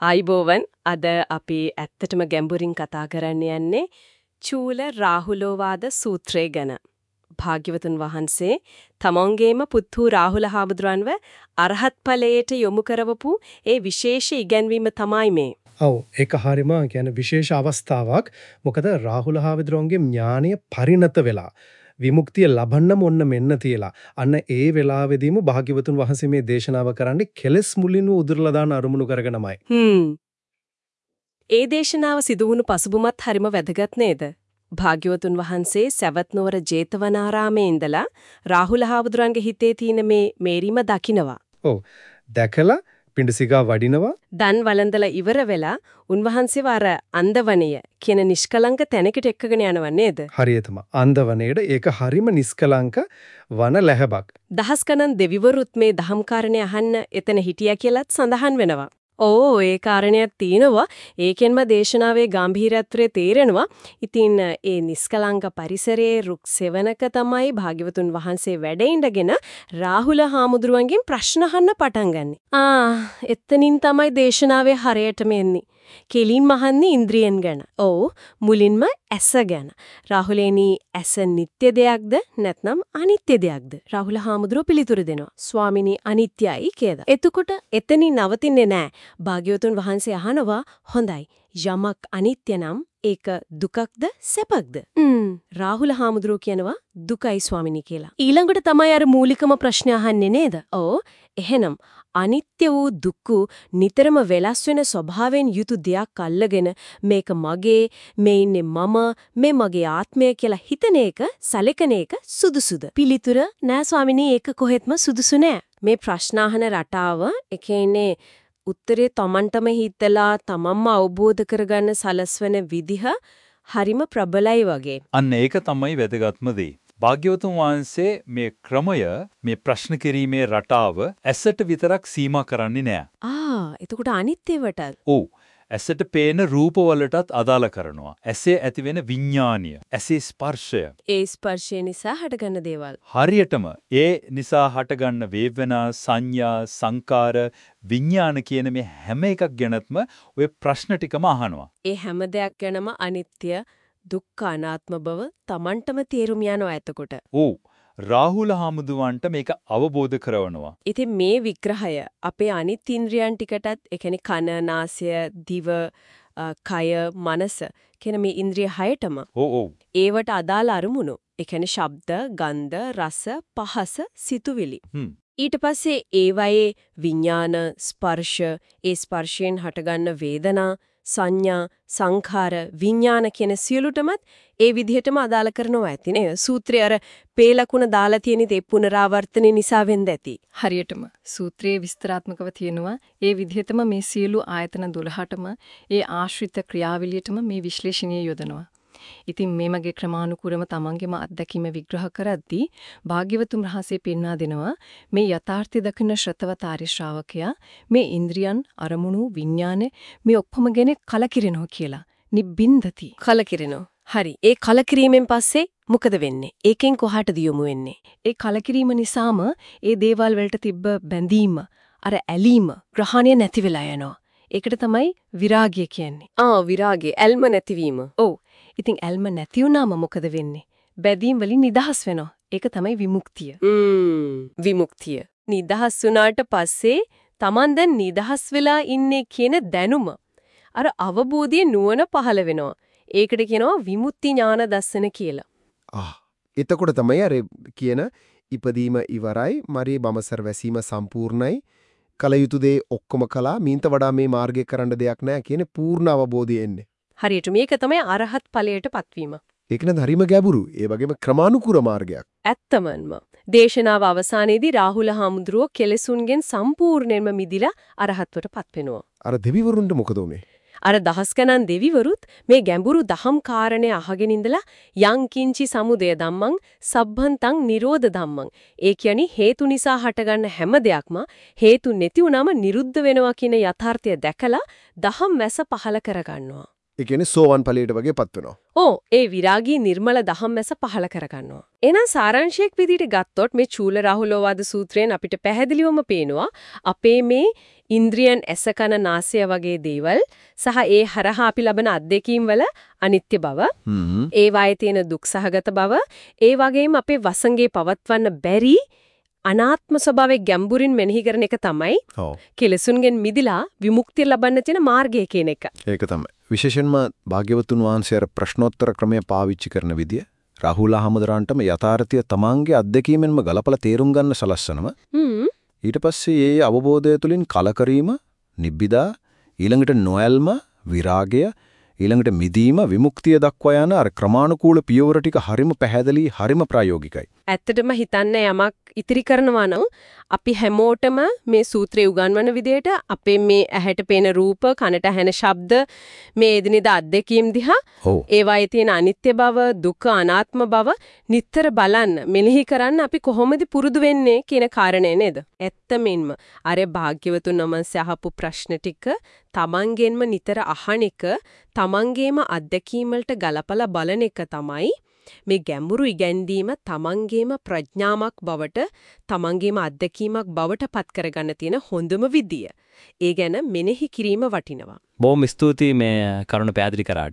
ආයිබෝවන් අද අපි ඇත්තටම ගැඹුරින් කතා කරන්න යන්නේ චූල රාහුලෝවාද සූත්‍රය ගැන. භාග්‍යවතුන් වහන්සේ තමන්ගේම පුත්තු රාහුල හාමුදුරන්ව අරහත් ඵලයට යොමු කරවපු ඒ විශේෂ ඉගැන්වීම තමයි මේ. ඔව් ඒක හරියම කියන්නේ විශේෂ අවස්ථාවක්. මොකද රාහුල හාමුදුරන්ගේ ඥානීය පරිණත වෙලා විමුක්තිය ලබන්නම ඔන්න මෙන්න තියලා. අන්න ඒ වෙලාවෙදීම භාග්‍යවතුන් වහන්සේ මේ දේශනාව කරන්නේ කෙලස් මුලින්ම උදුරලා දාන අරමුණු කරගෙනමයි. හ්ම්. ඒ දේශනාව සිදු වුණු පසුබිමත් හරිම වැදගත් නේද? භාග්‍යවතුන් වහන්සේ සවැත් නුවර ජේතවනාරාමේ ඉඳලා රාහුල හාමුදුරන්ගේ හිතේ තියෙන මේ මේරිම දකිනවා. ඔව්. දැකලා පිඬුසිඟා වඩිනවා. දන් වළඳලා ඉවර වෙලා උන්වහන්සේව අර අන්දවණය කියන නිෂ්කලංක තැනකට එක්කගෙන යනව නේද? හරියටම. අන්දවණේට ඒක හරිම නිස්කලංක වන ලැබක්. දහස් ගණන් දෙවිවරුත් මේ දහම් කාරණේ අහන්න එතන හිටියා කියලත් සඳහන් වෙනවා. ඕ ඒ කාරණයක් තියෙනවා. ඒකෙන්ම දේශනාවේ ගැඹීරත්වය තේරෙනවා. ඉතින් ඒ නිස්කලංක පරිසරයේ රුක් සෙවණක තමයි භාග්‍යවතුන් වහන්සේ වැඩ ඉඳගෙන රාහුල හාමුදුරුවන්ගෙන් ප්‍රශ්න අහන්න පටන් ගන්නෙ. ආ එතනින් තමයි දේශනාවේ හරයටම එන්නේ. කෙලින්ම අහන්නේ ඉන්ද්‍රියන් ගැන. ඔව් මුලින්ම ඇස ගැන. රාහුලේනි ඇස නিত্য දෙයක්ද නැත්නම් අනිත්‍ය දෙයක්ද? රාහුල හාමුදුරුවෝ පිළිතුරු දෙනවා. ස්වාමිනී අනිත්‍යයි කියලා. එතකොට එතනින් නවතින්නේ නැහැ. භාග්‍යවතුන් වහන්සේ අහනවා හොඳයි. යමක් අනිත්‍ය නම් ඒක දුකක්ද සැපක්ද? රාහුල හාමුදුරුවෝ කියනවා දුකයි ස්වාමිනී කියලා. ඊළඟට තමයි අර මූලිකම ප්‍රශ්නේ අහන්නේ නේද? ඔව් එහෙනම් අනිත්‍ය වූ දුක්ඛ නිතරම වෙනස් වෙන ස්වභාවයෙන් යුතු දෙයක් අල්ලගෙන මේක මගේ මේ ඉන්නේ මම මේ මගේ ආත්මය කියලා හිතන එක සැලකන එක සුදුසුද පිළිතුර නෑ ස්වාමිනී ඒක කොහෙත්ම සුදුසු නෑ මේ ප්‍රශ්න රටාව එකේනේ උත්තරේ Tamanටම හිතලා තමන්ම අවබෝධ කරගන්න සලස්වන විදිහ හරිම ප්‍රබලයි වගේ. අන්න ඒක තමයි වැදගත්ම දේ. භාග්‍යවතුන් වහන්සේ මේ ක්‍රමය මේ ප්‍රශ්න කිරීමේ රටාව ඇසට විතරක් සීමා කරන්නේ නෑ. ආ එතකොට අනිත්‍යවටත්. ඔව්. ඇසට පේන රූපවලටත් අදාළ කරනවා. ඇසේ ඇතිවෙන විඥානීය, ඇසේ ස්පර්ශය. ඒ ස්පර්ශය නිසා හටගන්න දේවල්. හරියටම ඒ නිසා හටගන්න වේදනා, සංඥා, සංකාර, විඥාන කියන මේ හැම එකක් ගැනත්ම ඔය ප්‍රශ්න ටිකම අහනවා. ඒ හැම දෙයක් ගැනම අනිත්‍ය, දුක්ඛ අනාත්ම බව Tamanටම තේරුම් යනවා එතකොට. ඔව්. රාහුල හාමුදුවන්ට මේක අවබෝධ කරවනවා. ඉතින් මේ විග්‍රහය අපේ අනිත් ඉන්ද්‍රියන් ටිකටත් ඒ කියන්නේ කන, නාසය, දිව, කය, මනස කියන මේ ඉන්ද්‍රිය හයටම ඔව් ඔව්. ඒවට අදාළ අරමුණු. ඒ කියන්නේ ශබ්ද, ගන්ධ, රස, පහස, සිතුවිලි. ඊට පස්සේ ඒවයේ විඥාන, ස්පර්ශ, ඒ ස්පර්ශයෙන් හටගන්න වේදනා, සංඥා සංඛාර විඥාන කියන සියලුටමත් ඒ විදිහටම අදාළ කරනවා ඇති. නේද? සූත්‍රය අර පේලකුණ දාලා තියෙන තේ පුනරාවර්තන නිසා වෙන්න ඇති. හරියටම. සූත්‍රයේ විස්තරාත්මකව තියෙනවා ඒ විදිහටම මේ සියලු ආයතන 12ටම ඒ ආශ්‍රිත ක්‍රියාවලියටම මේ විශ්ලේෂණය යොදනවා. ඉතින් මේ මගේ ක්‍රමානුකූලව තමන්ගේම අත්දැකීම විග්‍රහ කරද්දී භාග්‍යවතුන් වහන්සේ පෙන්වා දෙනවා මේ යථාර්ථය දකින ශ්‍රතවතාරි ශ්‍රාවකයා මේ ඉන්ද්‍රියන් අරමුණු විඥාන මේ ඔක්කොම ගැන කලකිරෙනවා කියලා. නිබ්බින්දති. කලකිරෙනවා. හරි. ඒ කලකිරීමෙන් පස්සේ මොකද වෙන්නේ? ඒකෙන් කොහාටද යොමු වෙන්නේ? ඒ කලකිරීම නිසාම ඒ දේවල් වලට තිබ්බ බැඳීම, අර ඇලීම, ග්‍රහණය නැති වෙලා යනවා. ඒකට තමයි විරාගය කියන්නේ. ආ විරාගය, ඇල්ම නැතිවීම. ඔව්. ඉතින් ඇල්ම නැති වුණාම මොකද වෙන්නේ? බැඳීම් වලින් නිදහස් වෙනවා. ඒක තමයි විමුක්තිය. විමුක්තිය. නිදහස් වුණාට පස්සේ Taman දැන් නිදහස් වෙලා ඉන්නේ කියන දැනුම අර අවබෝධයේ නුවණ පහළ වෙනවා. ඒකට කියනවා විමුක්ති ඥාන දස්සන කියලා. ආ එතකොට තමයි අර කියන ඉපදීම ඉවරයි මරී බමසර වැසීම සම්පූර්ණයි කල යුතු දේ ඔක්කොම කළා මීන්ට වඩා මේ මාර්ගය කරන්න දෙයක් නැහැ කියන පූර්ණ අවබෝධය එන්නේ. හරියට මේක තමයි අරහත් ඵලයට පත්වීම. ඒක නේද හරිම ගැඹුරු. ඒ වගේම ක්‍රමානුකූල මාර්ගයක්. ඇත්තමන්ම. දේශනාව අවසානයේදී රාහුල හාමුදුරුවෝ කෙලෙසුන්ගෙන් සම්පූර්ණයෙන්ම මිදිලා අරහත්වට පත් වෙනවා. අර දෙවිවරුන්ට මොකද උනේ? අර දහස් ගණන් දෙවිවරුත් මේ ගැඹුරු දහම් කාරණේ අහගෙන ඉඳලා යං කිංචි සමුදය ධම්මං සබ්බන්තං නිරෝධ ධම්මං ඒ කියන්නේ හේතු නිසා හටගන්න හැම දෙයක්ම හේතු නැති වුනම නිරුද්ධ වෙනවා කියන යථාර්ථය දැකලා දහම් වැස පහල කරගන්නවා ඒ කියන්නේ සෝවන් ඵලයට වගේපත් වෙනවා. ඕ ඒ විරාගී නිර්මල ධම්මැස පහල කරගන්නවා. එහෙනම් සාරාංශයක් විදිහට ගත්තොත් මේ චූල රාහුලෝවාද සූත්‍රයෙන් අපිට පැහැදිලිවම පේනවා අපේ මේ ඉන්ද්‍රියන් ඇස කන නාසය වගේ දේවල් සහ ඒ හරහා අපි ලබන අත්දැකීම් වල අනිත්‍ය බව හ්ම්. ඒ වායේ තියෙන දුක් සහගත බව ඒ වගේම අපේ වසඟේ පවත්වන්න බැරි අනාත්ම ස්වභාවයේ ගැඹුරින් මෙනෙහි කරන එක තමයි. කෙලසුන්ගෙන් මිදිලා විමුක්තිය ලබන්න තියෙන මාර්ගය කියන එක. ඒක තමයි. විශේෂයෙන්ම භාග්‍යවතුන් වහන්සේ අර ප්‍රශ්නෝත්තර ක්‍රමය පාවිච්චි කරන විදිය රාහුල අහමදරන්ටම යථාර්ථය තමන්ගේ අත්දැකීමෙන්ම ගලපලා තේරුම් ගන්න සලස්සනවා. හ්ම් ඊට පස්සේ ඒ අවබෝධය තුළින් කලකිරීම, නිබ්බිදා, ඊළඟට නොයල්ම, විරාගය, ඊළඟට මිදීම, විමුක්තිය දක්වා යන අර ක්‍රමානුකූල පියවර ටික හරිම පැහැදිලි, හරිම ප්‍රායෝගිකයි. ඇත්තටම හිතන්න යමක් ඉතිරි කරනවා නම් අපි හැමෝටම මේ සූත්‍රය උගන්වන විදිහට අපේ මේ ඇහැට පේන රූප, කනට ඇහෙන ශබ්ද, මේ එදිනෙදා අත්දැකීම් දිහා. ඒවායේ තියෙන අනිත්‍ය බව, දුක්ඛ අනාත්ම බව නිතර බලන්න, මෙනෙහි කරන්න අපි කොහොමද පුරුදු වෙන්නේ කියන කාරණය නේද? ඇත්තමින්ම අර භාග්‍යවතුන් වහන්සේ අහපු ප්‍රශ්න ටික තමන්ගෙන්ම නිතර අහන එක, තමන්ගේම අත්දැකීම් වලට ගලපලා බලන එක තමයි මේ ගැඹුරු ඉගැන්වීම තමන්ගේම ප්‍රඥාවක් බවට තමන්ගේම අත්දැකීමක් බවට පත් කරගන්න තියෙන හොඳම විදිය. ඒ ගැන මෙනෙහි කිරීම වටිනවා. බොහොම ස්තුතියි මේ කරුණ පැහැදිලි කරාට.